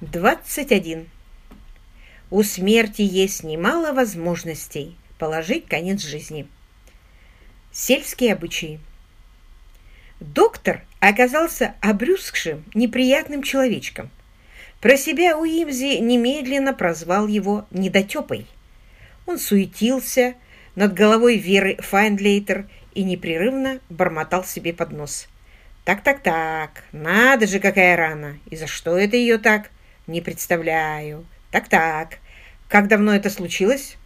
21. У смерти есть немало возможностей положить конец жизни. Сельские обычаи. Доктор оказался обрюзгшим, неприятным человечком. Про себя Уимзи немедленно прозвал его «недотепой». Он суетился над головой Веры Файндлейтер и непрерывно бормотал себе под нос. «Так-так-так, надо же, какая рана! И за что это ее так?» Не представляю. Так-так. Как давно это случилось?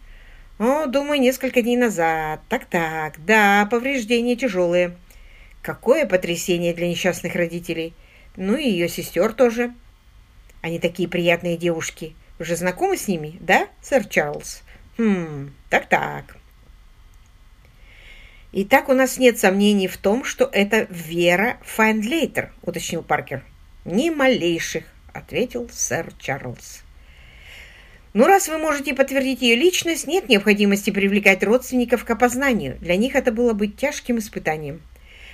О, думаю, несколько дней назад. Так-так. Да, повреждения тяжелые. Какое потрясение для несчастных родителей. Ну и ее сестер тоже. Они такие приятные девушки. Уже знакомы с ними, да, сэр Чарльз? Хм, так-так. «Итак, у нас нет сомнений в том, что это Вера Файндлейтер», — уточнил Паркер. «Ни малейших. — ответил сэр Чарльз. «Ну, раз вы можете подтвердить ее личность, нет необходимости привлекать родственников к опознанию. Для них это было бы тяжким испытанием.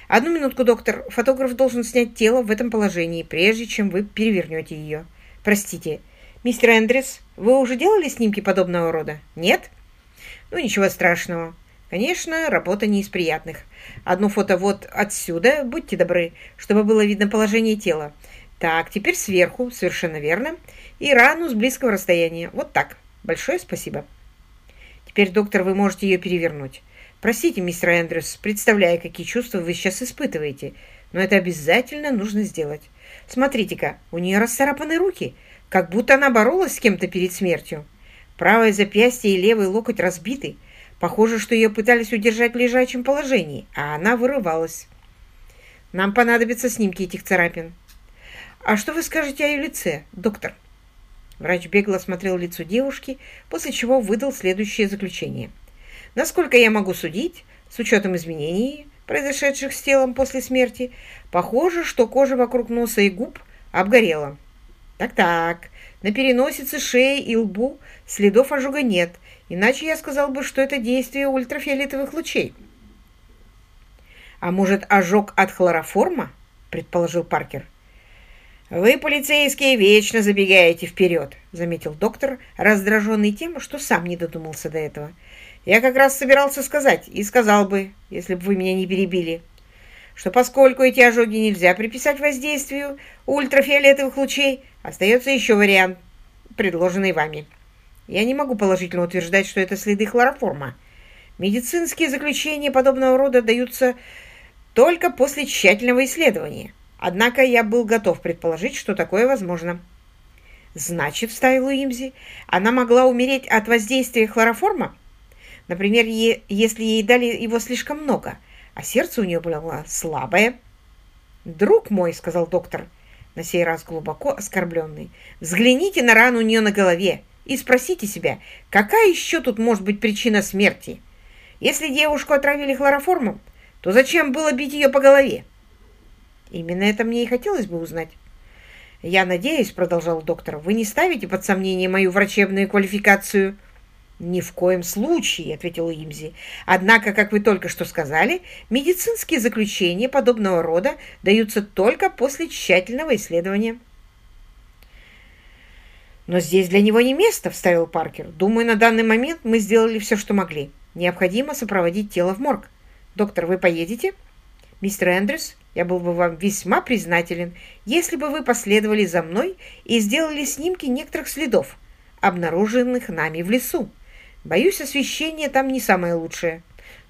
Одну минутку, доктор. Фотограф должен снять тело в этом положении, прежде чем вы перевернете ее. Простите, мистер Эндрес, вы уже делали снимки подобного рода? Нет? Ну, ничего страшного. Конечно, работа не из приятных. Одно фото вот отсюда, будьте добры, чтобы было видно положение тела. Так, теперь сверху, совершенно верно. И рану с близкого расстояния. Вот так. Большое спасибо. Теперь, доктор, вы можете ее перевернуть. Простите, мистер Эндрюс, представляю, какие чувства вы сейчас испытываете, но это обязательно нужно сделать. Смотрите-ка, у нее расцарапаны руки, как будто она боролась с кем-то перед смертью. Правое запястье и левый локоть разбиты. Похоже, что ее пытались удержать в лежачем положении, а она вырывалась. Нам понадобятся снимки этих царапин. «А что вы скажете о ее лице, доктор?» Врач бегло осмотрел лицо девушки, после чего выдал следующее заключение. «Насколько я могу судить, с учетом изменений, произошедших с телом после смерти, похоже, что кожа вокруг носа и губ обгорела. Так-так, на переносице, шее и лбу следов ожога нет, иначе я сказал бы, что это действие ультрафиолетовых лучей». «А может, ожог от хлороформа?» – предположил Паркер. «Вы, полицейские, вечно забегаете вперед», — заметил доктор, раздраженный тем, что сам не додумался до этого. «Я как раз собирался сказать, и сказал бы, если бы вы меня не перебили, что поскольку эти ожоги нельзя приписать воздействию ультрафиолетовых лучей, остается еще вариант, предложенный вами. Я не могу положительно утверждать, что это следы хлороформа. Медицинские заключения подобного рода даются только после тщательного исследования». Однако я был готов предположить, что такое возможно. Значит, вставил Уимзи, она могла умереть от воздействия хлороформа? Например, е если ей дали его слишком много, а сердце у нее было слабое. «Друг мой», — сказал доктор, на сей раз глубоко оскорбленный, «взгляните на рану у нее на голове и спросите себя, какая еще тут может быть причина смерти? Если девушку отравили хлороформом, то зачем было бить ее по голове?» Именно это мне и хотелось бы узнать. «Я надеюсь, — продолжал доктор, — вы не ставите под сомнение мою врачебную квалификацию?» «Ни в коем случае», — ответил Имзи. «Однако, как вы только что сказали, медицинские заключения подобного рода даются только после тщательного исследования». «Но здесь для него не место», — вставил Паркер. «Думаю, на данный момент мы сделали все, что могли. Необходимо сопроводить тело в морг. Доктор, вы поедете?» «Мистер Эндрюс, я был бы вам весьма признателен, если бы вы последовали за мной и сделали снимки некоторых следов, обнаруженных нами в лесу. Боюсь, освещение там не самое лучшее,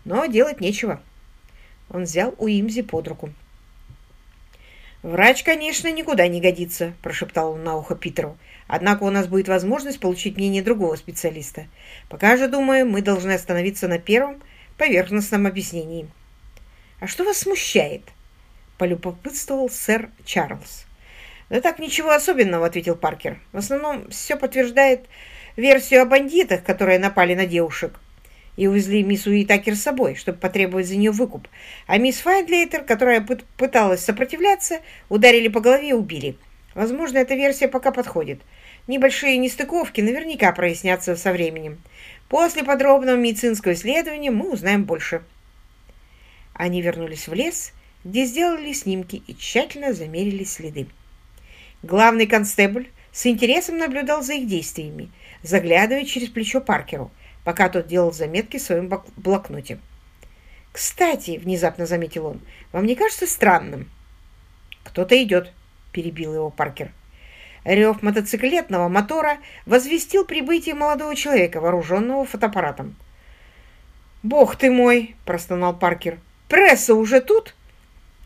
но делать нечего». Он взял Уимзи под руку. «Врач, конечно, никуда не годится», – прошептал он на ухо Питеру. «Однако у нас будет возможность получить мнение другого специалиста. Пока же, думаю, мы должны остановиться на первом поверхностном объяснении». «А что вас смущает?» – полюбопытствовал сэр Чарльз. «Да так, ничего особенного», – ответил Паркер. «В основном все подтверждает версию о бандитах, которые напали на девушек и увезли мисс Уитакер с собой, чтобы потребовать за нее выкуп. А мисс Файндлейтер, которая пыталась сопротивляться, ударили по голове и убили. Возможно, эта версия пока подходит. Небольшие нестыковки наверняка прояснятся со временем. После подробного медицинского исследования мы узнаем больше». Они вернулись в лес, где сделали снимки и тщательно замерили следы. Главный констебль с интересом наблюдал за их действиями, заглядывая через плечо Паркеру, пока тот делал заметки в своем блокноте. «Кстати», — внезапно заметил он, — «вам не кажется странным?» «Кто-то идет», — перебил его Паркер. Рев мотоциклетного мотора возвестил прибытие молодого человека, вооруженного фотоаппаратом. «Бог ты мой!» – простонал Паркер. «Пресса уже тут?»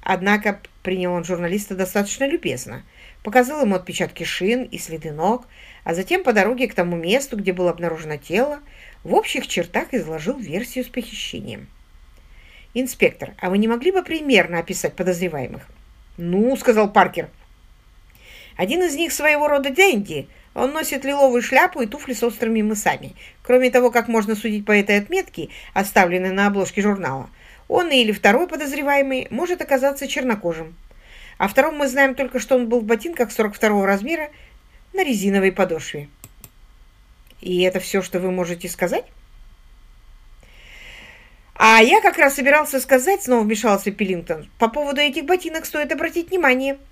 Однако принял он журналиста достаточно любезно. Показал ему отпечатки шин и следы ног, а затем по дороге к тому месту, где было обнаружено тело, в общих чертах изложил версию с похищением. «Инспектор, а вы не могли бы примерно описать подозреваемых?» «Ну», — сказал Паркер, — один из них своего рода денди. Он носит лиловую шляпу и туфли с острыми мысами. Кроме того, как можно судить по этой отметке, оставленной на обложке журнала, он или второй подозреваемый может оказаться чернокожим. А втором мы знаем только, что он был в ботинках 42 размера на резиновой подошве. И это все, что вы можете сказать? А я как раз собирался сказать, снова вмешался Пилингтон, по поводу этих ботинок стоит обратить внимание –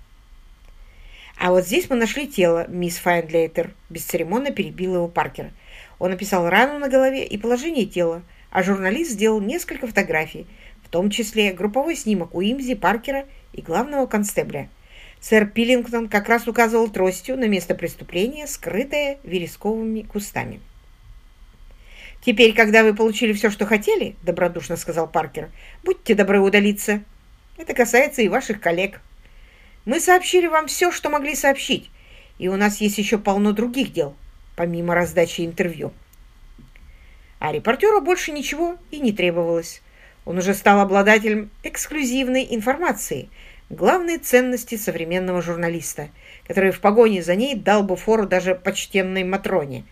«А вот здесь мы нашли тело, мисс Файндлейтер», – бесцеремонно перебил его Паркер. Он описал рану на голове и положение тела, а журналист сделал несколько фотографий, том числе групповой снимок Уимзи, Паркера и главного констебля. Сэр Пиллингтон как раз указывал тростью на место преступления, скрытое вересковыми кустами. «Теперь, когда вы получили все, что хотели, — добродушно сказал Паркер, — будьте добры удалиться. Это касается и ваших коллег». Мы сообщили вам все, что могли сообщить, и у нас есть еще полно других дел, помимо раздачи интервью. А репортеру больше ничего и не требовалось. Он уже стал обладателем эксклюзивной информации, главной ценности современного журналиста, который в погоне за ней дал бы фору даже почтенной Матроне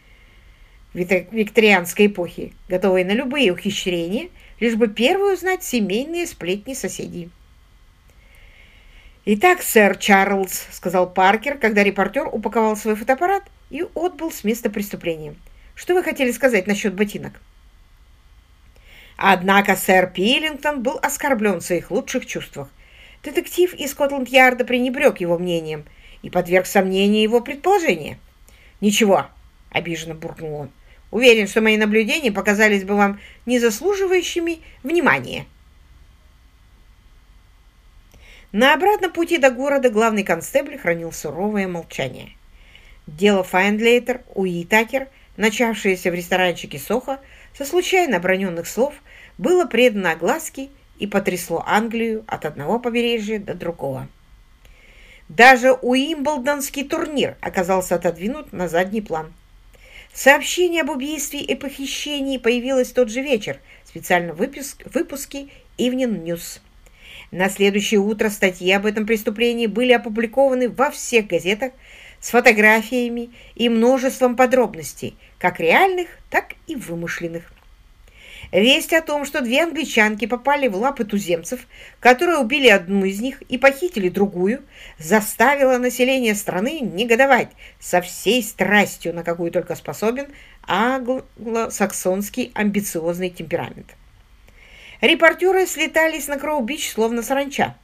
викторианской эпохи, готовой на любые ухищрения, лишь бы первую узнать семейные сплетни соседей. «Итак, сэр Чарльз», — сказал Паркер, когда репортер упаковал свой фотоаппарат и отбыл с места преступления. «Что вы хотели сказать насчет ботинок?» Однако сэр Пиллингтон был оскорблен в своих лучших чувствах. Детектив из Скотланд-Ярда пренебрег его мнением и подверг сомнению его предположения. «Ничего», — обиженно буркнул он, — «уверен, что мои наблюдения показались бы вам незаслуживающими внимания». На обратном пути до города главный констебль хранил суровое молчание. Дело Файндлейтер, Уитакер, начавшееся в ресторанчике Соха, со случайно оброненных слов, было предано огласке и потрясло Англию от одного побережья до другого. Даже Уимблдонский турнир оказался отодвинут на задний план. Сообщение об убийстве и похищении появилось тот же вечер в специальном выпуске Evening News. На следующее утро статьи об этом преступлении были опубликованы во всех газетах с фотографиями и множеством подробностей, как реальных, так и вымышленных. Весть о том, что две англичанки попали в лапы туземцев, которые убили одну из них и похитили другую, заставила население страны негодовать со всей страстью, на какую только способен англосаксонский амбициозный темперамент. Репортеры слетались на Кроу-Бич, словно саранча.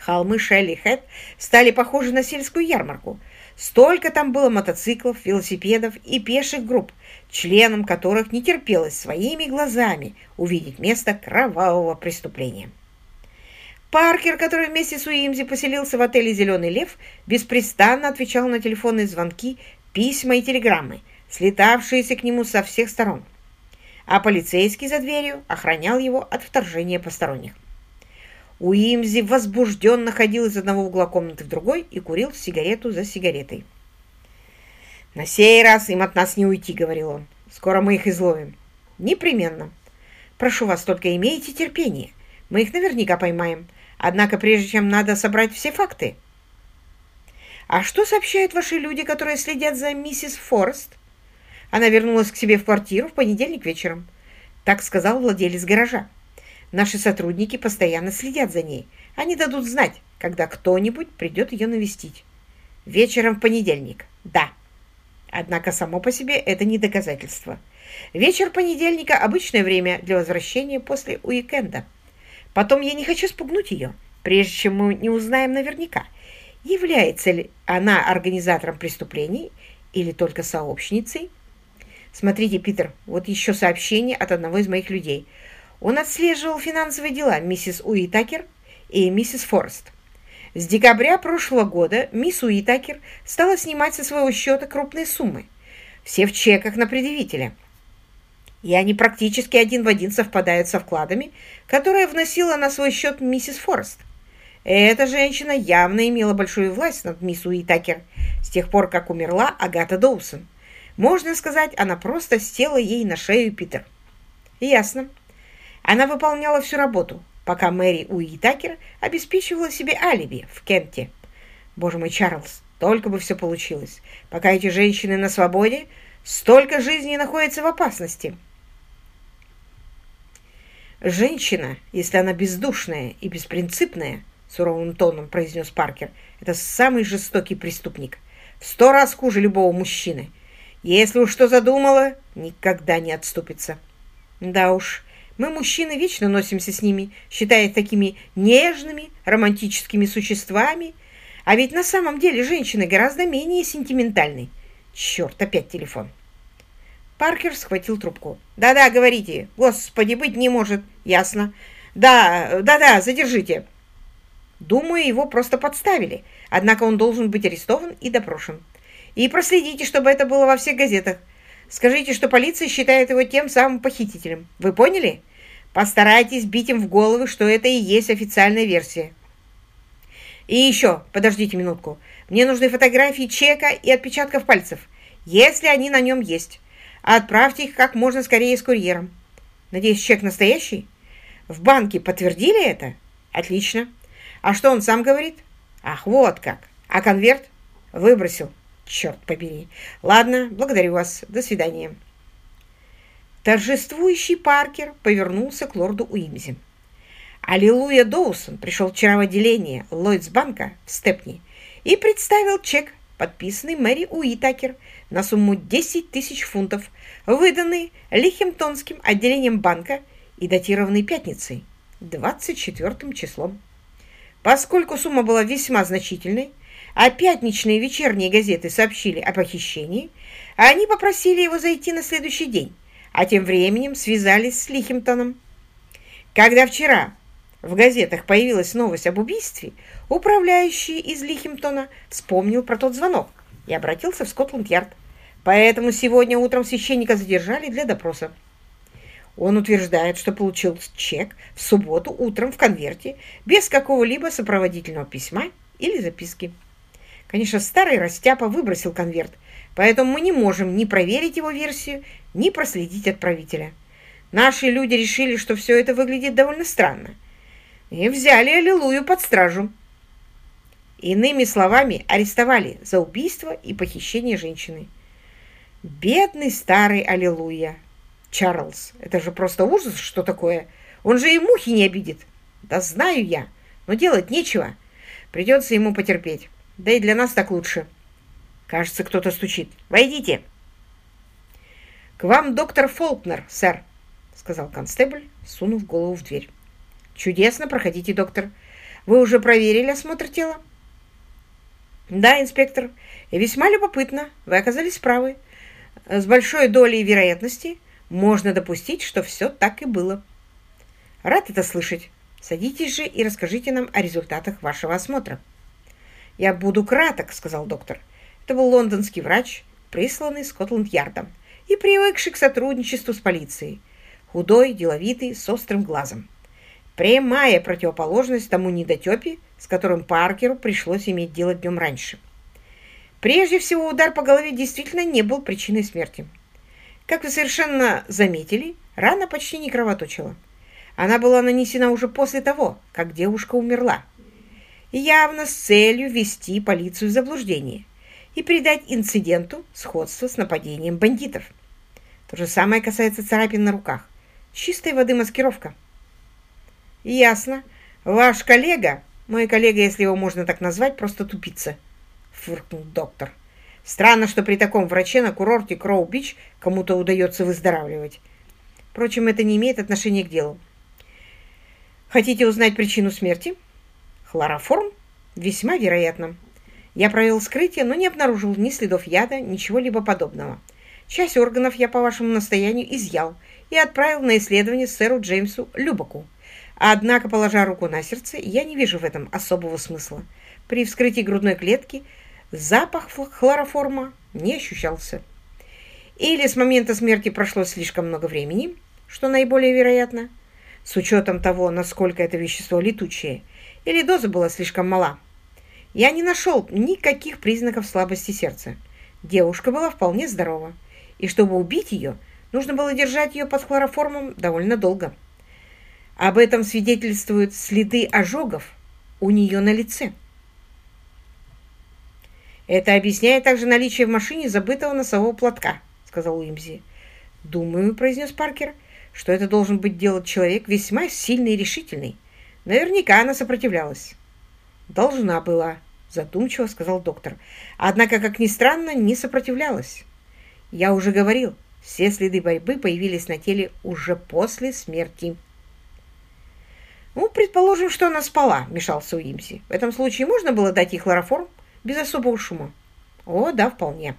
Холмы Шелли-Хэт стали похожи на сельскую ярмарку. Столько там было мотоциклов, велосипедов и пеших групп, членам которых не терпелось своими глазами увидеть место кровавого преступления. Паркер, который вместе с Уимзи поселился в отеле «Зеленый лев», беспрестанно отвечал на телефонные звонки, письма и телеграммы, слетавшиеся к нему со всех сторон а полицейский за дверью охранял его от вторжения посторонних. Уимзи возбужденно ходил из одного угла комнаты в другой и курил сигарету за сигаретой. «На сей раз им от нас не уйти», — говорил он. «Скоро мы их изловим». «Непременно. Прошу вас, только имейте терпение. Мы их наверняка поймаем. Однако прежде чем надо собрать все факты». «А что сообщают ваши люди, которые следят за миссис Форест?» Она вернулась к себе в квартиру в понедельник вечером. Так сказал владелец гаража. Наши сотрудники постоянно следят за ней. Они дадут знать, когда кто-нибудь придет ее навестить. Вечером в понедельник. Да. Однако само по себе это не доказательство. Вечер понедельника – обычное время для возвращения после уикенда. Потом я не хочу спугнуть ее, прежде чем мы не узнаем наверняка. является ли она организатором преступлений или только сообщницей. Смотрите, Питер, вот еще сообщение от одного из моих людей. Он отслеживал финансовые дела миссис Уитакер и миссис Форест. С декабря прошлого года мисс Уитакер стала снимать со своего счета крупные суммы. Все в чеках на предъявителя. И они практически один в один совпадают со вкладами, которые вносила на свой счет миссис Форест. Эта женщина явно имела большую власть над мисс Уитакер с тех пор, как умерла Агата Доусон. Можно сказать, она просто села ей на шею Питер. Ясно. Она выполняла всю работу, пока Мэри Уитакер обеспечивала себе алиби в Кенте. Боже мой, Чарльз, только бы все получилось. Пока эти женщины на свободе, столько жизней находится в опасности. Женщина, если она бездушная и беспринципная, суровым тоном произнес Паркер, это самый жестокий преступник. В сто раз хуже любого мужчины. Если уж что задумала, никогда не отступится. Да уж, мы, мужчины, вечно носимся с ними, считая их такими нежными, романтическими существами. А ведь на самом деле женщины гораздо менее сентиментальны. Черт, опять телефон. Паркер схватил трубку. «Да-да, говорите. Господи, быть не может. Ясно. Да, да-да, задержите». Думаю, его просто подставили. Однако он должен быть арестован и допрошен. И проследите, чтобы это было во всех газетах. Скажите, что полиция считает его тем самым похитителем. Вы поняли? Постарайтесь бить им в головы, что это и есть официальная версия. И еще, подождите минутку. Мне нужны фотографии чека и отпечатков пальцев, если они на нем есть. Отправьте их как можно скорее с курьером. Надеюсь, чек настоящий? В банке подтвердили это? Отлично. А что он сам говорит? Ах, вот как. А конверт? Выбросил. Черт побери. Ладно, благодарю вас. До свидания. Торжествующий Паркер повернулся к лорду Уимзи. Аллилуйя Доусон пришел вчера в отделение Ллойдсбанка в Степни и представил чек, подписанный Мэри Уитакер на сумму 10 тысяч фунтов, выданный Лихемтонским отделением банка и датированный пятницей, 24 числом. Поскольку сумма была весьма значительной, а пятничные вечерние газеты сообщили о похищении, они попросили его зайти на следующий день, а тем временем связались с Лихимтоном. Когда вчера в газетах появилась новость об убийстве, управляющий из Лихимтона вспомнил про тот звонок и обратился в Скотланд-Ярд. Поэтому сегодня утром священника задержали для допроса. Он утверждает, что получил чек в субботу утром в конверте без какого-либо сопроводительного письма или записки. Конечно, старый растяпа выбросил конверт, поэтому мы не можем ни проверить его версию, ни проследить отправителя. Наши люди решили, что все это выглядит довольно странно, и взяли Аллилуйю под стражу. Иными словами, арестовали за убийство и похищение женщины. Бедный старый Аллилуйя! Чарльз, это же просто ужас, что такое. Он же и мухи не обидит. Да знаю я, но делать нечего. Придется ему потерпеть. Да и для нас так лучше. Кажется, кто-то стучит. Войдите. К вам доктор Фолкнер, сэр, сказал констебль, сунув голову в дверь. Чудесно, проходите, доктор. Вы уже проверили осмотр тела? Да, инспектор. И весьма любопытно. Вы оказались правы. С большой долей вероятности можно допустить, что все так и было. Рад это слышать. Садитесь же и расскажите нам о результатах вашего осмотра. Я буду краток, сказал доктор. Это был лондонский врач, присланный Скотланд-Ярдом и привыкший к сотрудничеству с полицией. Худой, деловитый, с острым глазом. Прямая противоположность тому недотепе, с которым Паркеру пришлось иметь дело днем раньше. Прежде всего, удар по голове действительно не был причиной смерти. Как вы совершенно заметили, рана почти не кровоточила. Она была нанесена уже после того, как девушка умерла. Явно с целью ввести полицию в заблуждение и придать инциденту сходство с нападением бандитов. То же самое касается царапин на руках. Чистой воды маскировка. Ясно. Ваш коллега, мой коллега, если его можно так назвать, просто тупица, фыркнул доктор. Странно, что при таком враче на курорте Кроу-Бич кому-то удается выздоравливать. Впрочем, это не имеет отношения к делу. Хотите узнать причину смерти? Хлороформ? Весьма вероятно. Я провел вскрытие, но не обнаружил ни следов яда, ничего либо подобного. Часть органов я по вашему настоянию изъял и отправил на исследование сэру Джеймсу Любаку. Однако, положа руку на сердце, я не вижу в этом особого смысла. При вскрытии грудной клетки запах хлороформа не ощущался. Или с момента смерти прошло слишком много времени, что наиболее вероятно, с учетом того, насколько это вещество летучее, или доза была слишком мала. Я не нашел никаких признаков слабости сердца. Девушка была вполне здорова, и чтобы убить ее, нужно было держать ее под хлороформом довольно долго. Об этом свидетельствуют следы ожогов у нее на лице. «Это объясняет также наличие в машине забытого носового платка», — сказал Уимзи. «Думаю», — произнес Паркер, — «что это должен быть делать человек весьма сильный и решительный. Наверняка она сопротивлялась». «Должна была», — задумчиво сказал доктор. «Однако, как ни странно, не сопротивлялась. Я уже говорил, все следы борьбы появились на теле уже после смерти». «Ну, предположим, что она спала», — вмешался Уимси. «В этом случае можно было дать ей хлороформ без особого шума?» «О, да, вполне».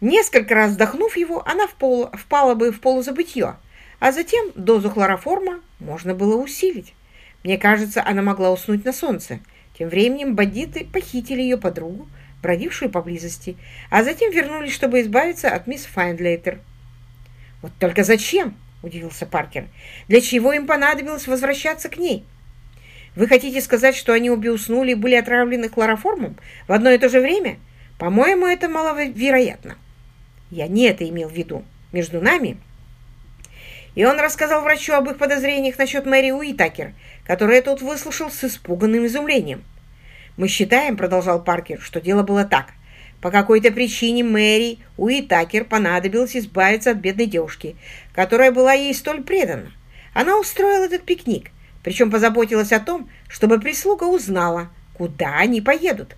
Несколько раз вдохнув его, она впол, впала бы в полузабытье, а затем дозу хлороформа можно было усилить. Мне кажется, она могла уснуть на солнце. Тем временем бандиты похитили ее подругу, бродившую поблизости, а затем вернулись, чтобы избавиться от мисс Файндлейтер. «Вот только зачем?» – удивился Паркер. «Для чего им понадобилось возвращаться к ней?» «Вы хотите сказать, что они обе уснули и были отравлены хлороформом в одно и то же время? По-моему, это маловероятно». «Я не это имел в виду. Между нами...» И он рассказал врачу об их подозрениях насчет Мэри Уитакер, которое тот выслушал с испуганным изумлением. «Мы считаем, — продолжал Паркер, — что дело было так. По какой-то причине Мэри Уитакер понадобилось избавиться от бедной девушки, которая была ей столь предана. Она устроила этот пикник, причем позаботилась о том, чтобы прислуга узнала, куда они поедут.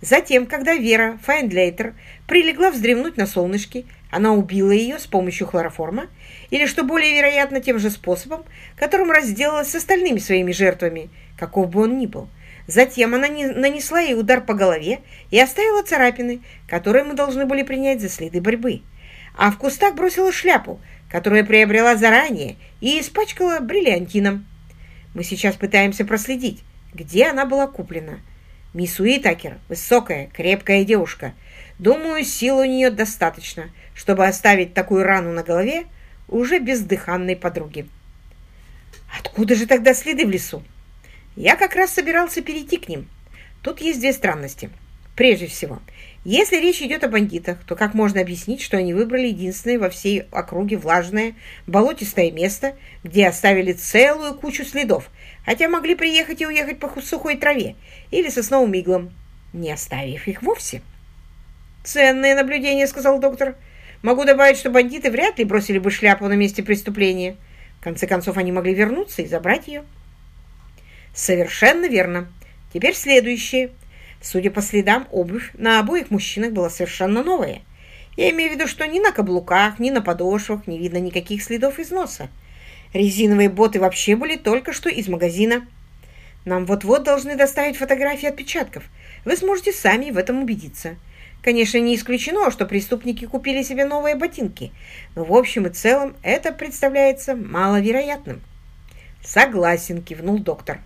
Затем, когда Вера Файндлейтер прилегла вздремнуть на солнышке, она убила ее с помощью хлороформа, или, что более вероятно, тем же способом, которым разделалась с остальными своими жертвами, каков бы он ни был. Затем она нанесла ей удар по голове и оставила царапины, которые мы должны были принять за следы борьбы. А в кустах бросила шляпу, которую приобрела заранее, и испачкала бриллиантином. Мы сейчас пытаемся проследить, где она была куплена. Мисс Уитакер – высокая, крепкая девушка. Думаю, сил у нее достаточно, чтобы оставить такую рану на голове уже бездыханной подруги. Откуда же тогда следы в лесу? Я как раз собирался перейти к ним. Тут есть две странности. Прежде всего, если речь идет о бандитах, то как можно объяснить, что они выбрали единственное во всей округе влажное, болотистое место, где оставили целую кучу следов, хотя могли приехать и уехать по сухой траве или сосновым иглам, не оставив их вовсе? «Ценное наблюдение», — сказал доктор. «Могу добавить, что бандиты вряд ли бросили бы шляпу на месте преступления. В конце концов, они могли вернуться и забрать ее». Совершенно верно. Теперь следующее. Судя по следам, обувь на обоих мужчинах была совершенно новая. Я имею в виду, что ни на каблуках, ни на подошвах не видно никаких следов износа. Резиновые боты вообще были только что из магазина. Нам вот-вот должны доставить фотографии отпечатков. Вы сможете сами в этом убедиться. Конечно, не исключено, что преступники купили себе новые ботинки, но в общем и целом это представляется маловероятным. Согласен, кивнул доктор.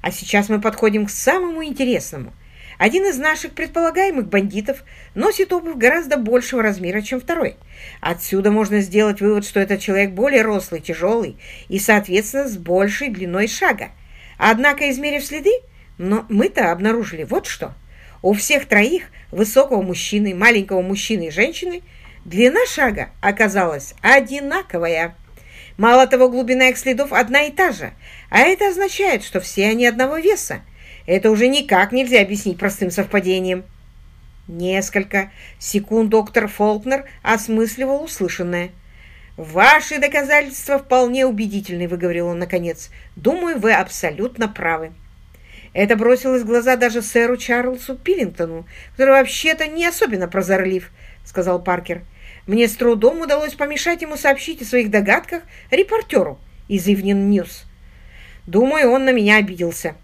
А сейчас мы подходим к самому интересному. Один из наших предполагаемых бандитов носит обувь гораздо большего размера, чем второй. Отсюда можно сделать вывод, что этот человек более рослый, тяжелый и, соответственно, с большей длиной шага. Однако, измерив следы, но мы-то обнаружили вот что. У всех троих, высокого мужчины, маленького мужчины и женщины, длина шага оказалась одинаковая. Мало того, глубина их следов одна и та же, а это означает, что все они одного веса. Это уже никак нельзя объяснить простым совпадением. Несколько секунд доктор Фолкнер осмысливал услышанное. «Ваши доказательства вполне убедительны», — выговорил он наконец. «Думаю, вы абсолютно правы». Это бросилось в глаза даже сэру Чарльзу Пиллингтону, который вообще-то не особенно прозорлив, — сказал Паркер. Мне с трудом удалось помешать ему сообщить о своих догадках репортеру из Evening News. Думаю, он на меня обиделся.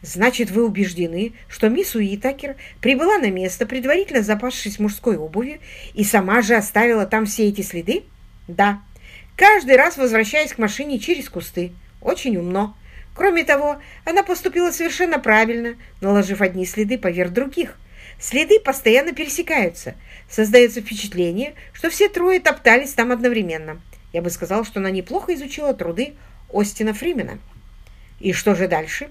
Значит, вы убеждены, что мисс Уитакер прибыла на место, предварительно запасшись мужской обувью, и сама же оставила там все эти следы? Да. Каждый раз возвращаясь к машине через кусты. Очень умно. Кроме того, она поступила совершенно правильно, наложив одни следы поверх других. Следы постоянно пересекаются. Создается впечатление, что все трое топтались там одновременно. Я бы сказал, что она неплохо изучила труды Остина Фримена. И что же дальше?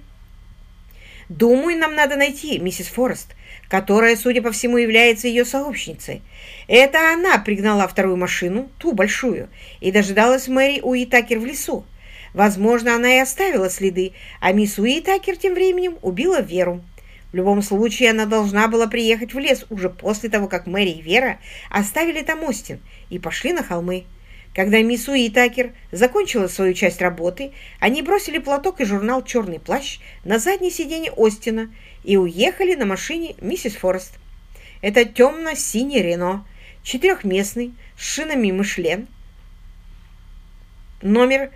Думаю, нам надо найти миссис Форест, которая, судя по всему, является ее сообщницей. Это она пригнала вторую машину, ту большую, и дожидалась Мэри Уитакер в лесу. Возможно, она и оставила следы, а мисс Уитакер тем временем убила Веру. В любом случае, она должна была приехать в лес уже после того, как Мэри и Вера оставили там Остин и пошли на холмы. Когда мисс Уитакер закончила свою часть работы, они бросили платок и журнал «Черный плащ» на заднее сиденье Остина и уехали на машине миссис Форест. Это темно-синий Рено, четырехместный, с шинами Мышлен, номер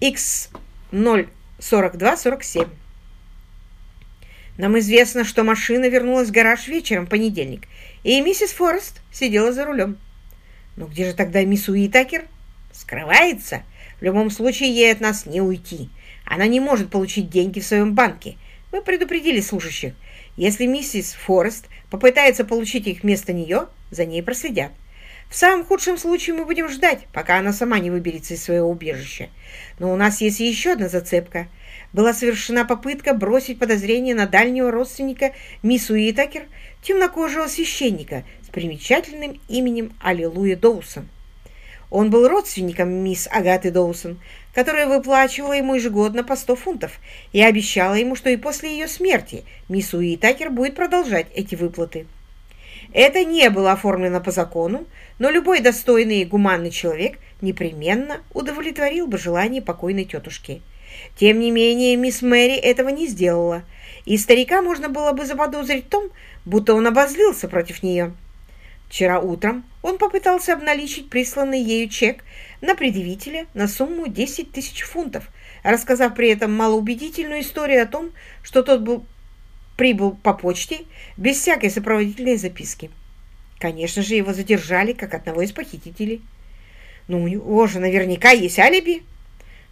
X04247. Нам известно, что машина вернулась в гараж вечером в понедельник, и миссис Форест сидела за рулем. Но где же тогда мисс Уитакер? Скрывается. В любом случае, ей от нас не уйти. Она не может получить деньги в своем банке. Мы предупредили служащих. Если миссис Форест попытается получить их вместо нее, за ней проследят. В самом худшем случае мы будем ждать, пока она сама не выберется из своего убежища. Но у нас есть еще одна зацепка. Была совершена попытка бросить подозрение на дальнего родственника мисс Уитакер, темнокожего священника с примечательным именем Аллилуйя Доусон. Он был родственником мисс Агаты Доусон, которая выплачивала ему ежегодно по 100 фунтов и обещала ему, что и после ее смерти мисс Уитакер будет продолжать эти выплаты. Это не было оформлено по закону, но любой достойный и гуманный человек непременно удовлетворил бы желание покойной тетушки. Тем не менее, мисс Мэри этого не сделала, и старика можно было бы заподозрить в том, будто он обозлился против нее. Вчера утром он попытался обналичить присланный ею чек на предъявителя на сумму 10 тысяч фунтов, рассказав при этом малоубедительную историю о том, что тот был, прибыл по почте без всякой сопроводительной записки. Конечно же, его задержали как одного из похитителей. Ну, у него же наверняка есть алиби.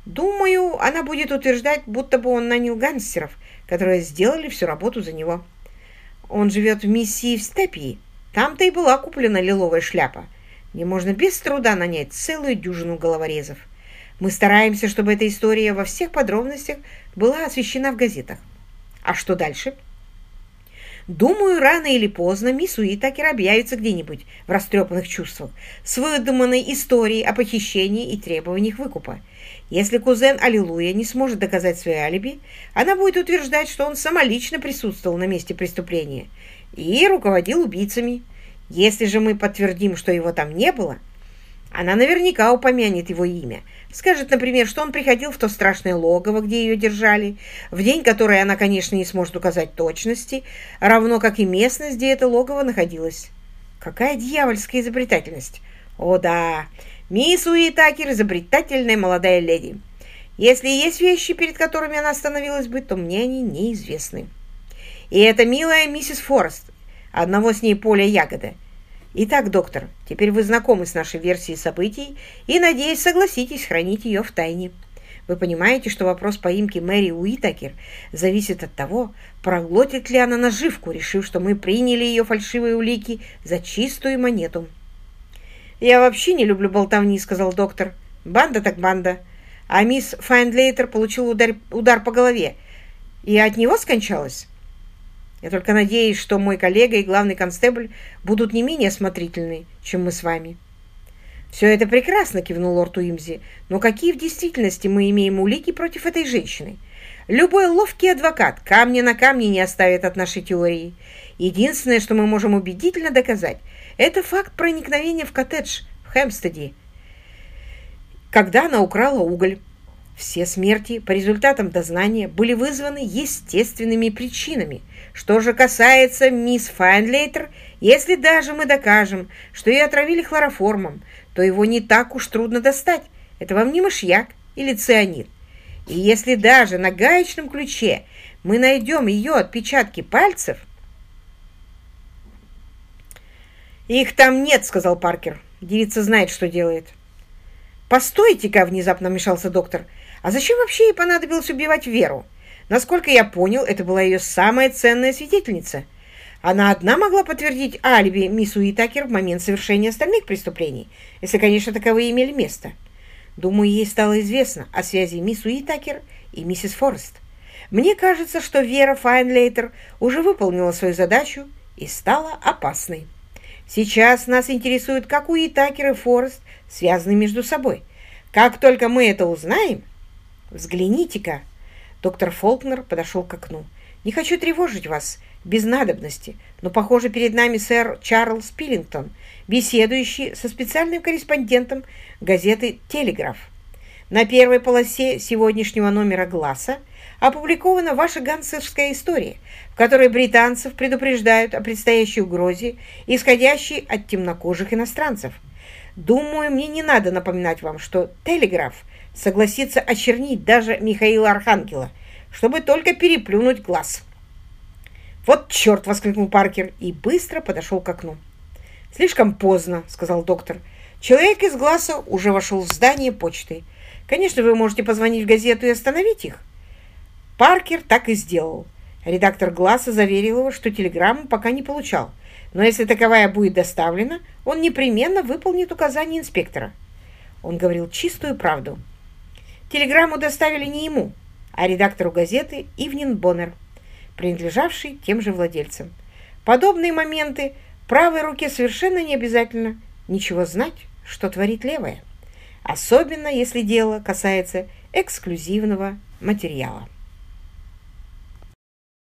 Думаю, она будет утверждать, будто бы он нанял гангстеров, которые сделали всю работу за него. Он живет в миссии в Степии, там-то и была куплена лиловая шляпа, где можно без труда нанять целую дюжину головорезов. Мы стараемся, чтобы эта история во всех подробностях была освещена в газетах. А что дальше? Думаю, рано или поздно мисс Уитакер объявится где-нибудь в растрепанных чувствах с выдуманной историей о похищении и требованиях выкупа. Если кузен Аллилуйя не сможет доказать свое алиби, она будет утверждать, что он самолично присутствовал на месте преступления и руководил убийцами. Если же мы подтвердим, что его там не было, она наверняка упомянет его имя. Скажет, например, что он приходил в то страшное логово, где ее держали, в день, который она, конечно, не сможет указать точности, равно как и местность, где это логово находилось. Какая дьявольская изобретательность! О да, мисс Уитакер – изобретательная молодая леди. Если есть вещи, перед которыми она остановилась бы, то мне они неизвестны. И это милая миссис Форест, одного с ней поля ягоды. Итак, доктор, теперь вы знакомы с нашей версией событий и, надеюсь, согласитесь хранить ее в тайне. Вы понимаете, что вопрос поимки Мэри Уитакер зависит от того, проглотит ли она наживку, решив, что мы приняли ее фальшивые улики за чистую монету. «Я вообще не люблю болтовни», — сказал доктор. «Банда так банда. А мисс Файндлейтер получила удар, удар по голове. И от него скончалась?» Я только надеюсь, что мой коллега и главный констебль будут не менее осмотрительны, чем мы с вами». «Все это прекрасно», — кивнул лорд Уимзи. «Но какие в действительности мы имеем улики против этой женщины? Любой ловкий адвокат камня на камне не оставит от нашей теории. Единственное, что мы можем убедительно доказать, это факт проникновения в коттедж в Хэмстеде, когда она украла уголь. Все смерти по результатам дознания были вызваны естественными причинами. Что же касается мисс Файнлейтер, если даже мы докажем, что ее отравили хлороформом, то его не так уж трудно достать. Это вам не мышьяк или цианид. И если даже на гаечном ключе мы найдем ее отпечатки пальцев...» «Их там нет», — сказал Паркер. «Девица знает, что делает». «Постойте-ка!» — внезапно вмешался доктор. «А зачем вообще ей понадобилось убивать Веру? Насколько я понял, это была ее самая ценная свидетельница. Она одна могла подтвердить алиби мисс Уитакер в момент совершения остальных преступлений, если, конечно, таковые имели место. Думаю, ей стало известно о связи мисс Уитакер и миссис Форест. Мне кажется, что Вера Файнлейтер уже выполнила свою задачу и стала опасной. Сейчас нас интересует, как Уитакер и Форест связаны между собой. Как только мы это узнаем... Взгляните-ка, Доктор Фолкнер подошел к окну. «Не хочу тревожить вас без надобности, но, похоже, перед нами сэр Чарльз Пиллингтон, беседующий со специальным корреспондентом газеты «Телеграф». На первой полосе сегодняшнего номера «Гласса» опубликована ваша гангстерская история, в которой британцев предупреждают о предстоящей угрозе, исходящей от темнокожих иностранцев. Думаю, мне не надо напоминать вам, что «Телеграф» согласится очернить даже Михаила Архангела, чтобы только переплюнуть глаз. «Вот черт!» — воскликнул Паркер и быстро подошел к окну. «Слишком поздно», — сказал доктор. «Человек из глаза уже вошел в здание почты. Конечно, вы можете позвонить в газету и остановить их». Паркер так и сделал. Редактор Гласса заверил его, что телеграмму пока не получал, но если таковая будет доставлена, он непременно выполнит указания инспектора. Он говорил чистую правду. Телеграмму доставили не ему, а редактору газеты Ивнин Боннер, принадлежавший тем же владельцам. Подобные моменты правой руке совершенно не обязательно ничего знать, что творит левая, особенно если дело касается эксклюзивного материала.